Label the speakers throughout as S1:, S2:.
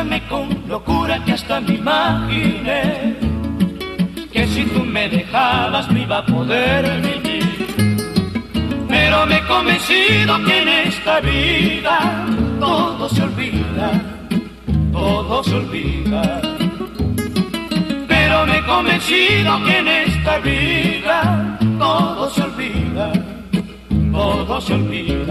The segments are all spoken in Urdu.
S1: میں کواکی رے کیسی تم میں دیکھا لاپو میرے کو مشکل میروں میں کو مشکل تو سر پیرا بہت سلبیر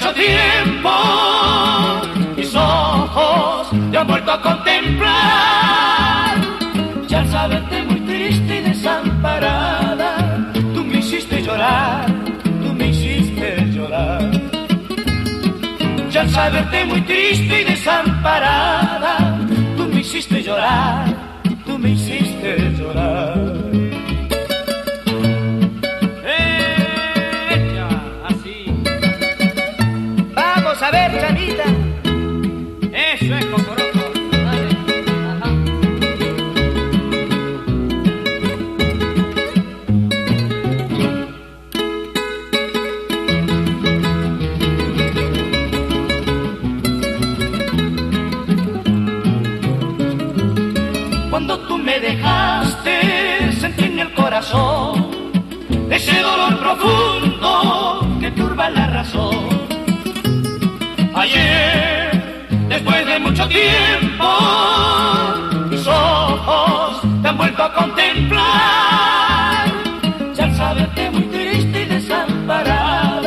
S1: چلتے مت سن پار تمست میری نس پار تمست شنا تمے دیکھا سر بالار